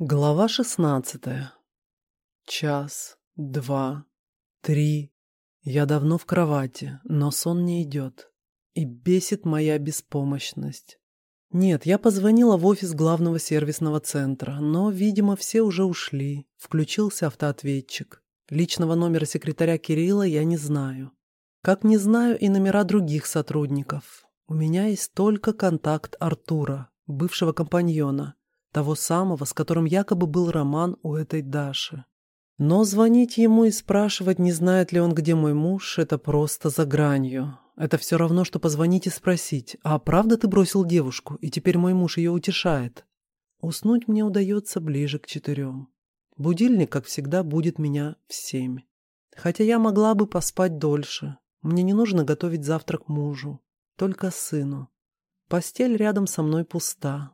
Глава шестнадцатая. Час, два, три. Я давно в кровати, но сон не идет. И бесит моя беспомощность. Нет, я позвонила в офис главного сервисного центра, но, видимо, все уже ушли. Включился автоответчик. Личного номера секретаря Кирилла я не знаю. Как не знаю и номера других сотрудников. У меня есть только контакт Артура, бывшего компаньона того самого, с которым якобы был роман у этой Даши. Но звонить ему и спрашивать, не знает ли он, где мой муж, это просто за гранью. Это все равно, что позвонить и спросить, а правда ты бросил девушку, и теперь мой муж ее утешает? Уснуть мне удается ближе к четырем. Будильник, как всегда, будет меня в семь. Хотя я могла бы поспать дольше. Мне не нужно готовить завтрак мужу, только сыну. Постель рядом со мной пуста,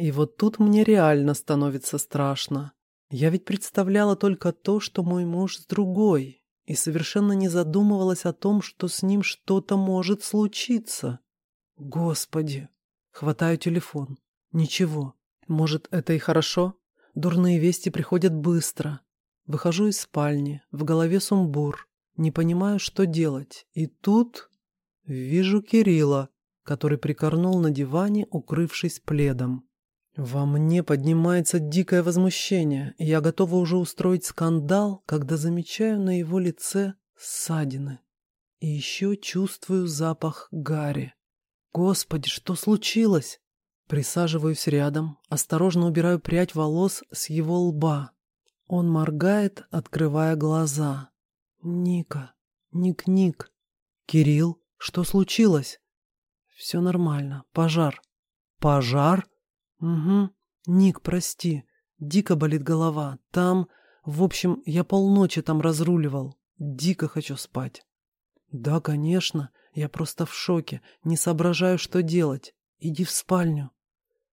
и вот тут мне реально становится страшно. Я ведь представляла только то, что мой муж с другой, и совершенно не задумывалась о том, что с ним что-то может случиться. Господи! Хватаю телефон. Ничего. Может, это и хорошо? Дурные вести приходят быстро. Выхожу из спальни, в голове сумбур. Не понимаю, что делать. И тут вижу Кирилла, который прикорнул на диване, укрывшись пледом. Во мне поднимается дикое возмущение, и я готова уже устроить скандал, когда замечаю на его лице ссадины. И еще чувствую запах гари. Господи, что случилось? Присаживаюсь рядом, осторожно убираю прядь волос с его лба. Он моргает, открывая глаза. Ника, Ник-Ник. Кирилл, что случилось? Все нормально, пожар. Пожар? «Угу. Ник, прости. Дико болит голова. Там... В общем, я полночи там разруливал. Дико хочу спать». «Да, конечно. Я просто в шоке. Не соображаю, что делать. Иди в спальню».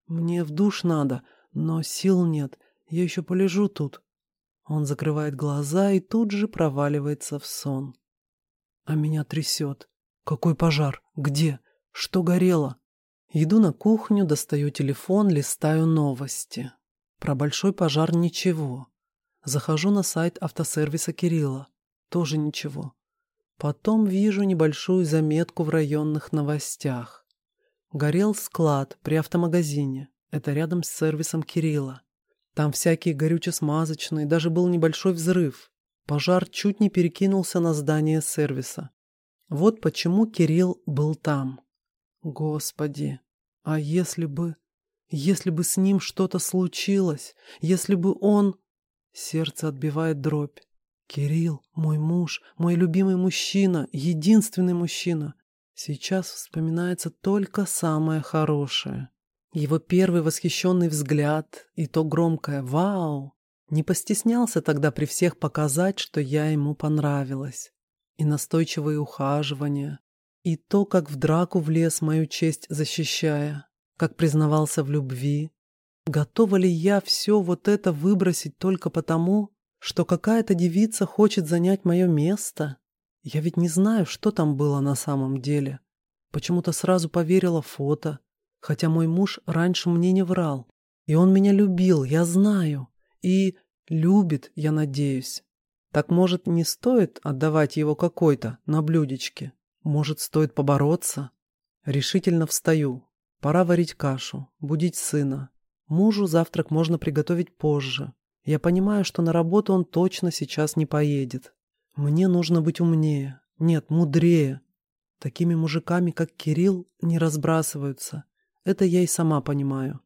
«Мне в душ надо, но сил нет. Я еще полежу тут». Он закрывает глаза и тут же проваливается в сон. А меня трясет. «Какой пожар? Где? Что горело?» Иду на кухню, достаю телефон, листаю новости. Про большой пожар ничего. Захожу на сайт автосервиса Кирилла. Тоже ничего. Потом вижу небольшую заметку в районных новостях. Горел склад при автомагазине. Это рядом с сервисом Кирилла. Там всякие горюче-смазочные, даже был небольшой взрыв. Пожар чуть не перекинулся на здание сервиса. Вот почему Кирилл был там. Господи, а если бы... Если бы с ним что-то случилось, если бы он... Сердце отбивает дробь. Кирилл, мой муж, мой любимый мужчина, единственный мужчина. Сейчас вспоминается только самое хорошее. Его первый восхищенный взгляд и то громкое «Вау!» Не постеснялся тогда при всех показать, что я ему понравилась. И настойчивые ухаживания, и то, как в драку влез мою честь защищая, как признавался в любви. Готова ли я все вот это выбросить только потому, что какая-то девица хочет занять мое место? Я ведь не знаю, что там было на самом деле. Почему-то сразу поверила фото, хотя мой муж раньше мне не врал. И он меня любил, я знаю. И любит, я надеюсь. Так, может, не стоит отдавать его какой-то на блюдечке? Может, стоит побороться? Решительно встаю. Пора варить кашу, будить сына. Мужу завтрак можно приготовить позже. Я понимаю, что на работу он точно сейчас не поедет. Мне нужно быть умнее. Нет, мудрее. Такими мужиками, как Кирилл, не разбрасываются. Это я и сама понимаю.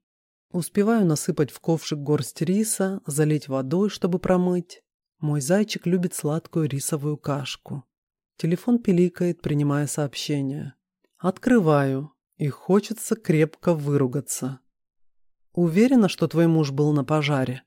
Успеваю насыпать в ковшик горсть риса, залить водой, чтобы промыть. Мой зайчик любит сладкую рисовую кашку. Телефон пиликает, принимая сообщение. Открываю, и хочется крепко выругаться. Уверена, что твой муж был на пожаре?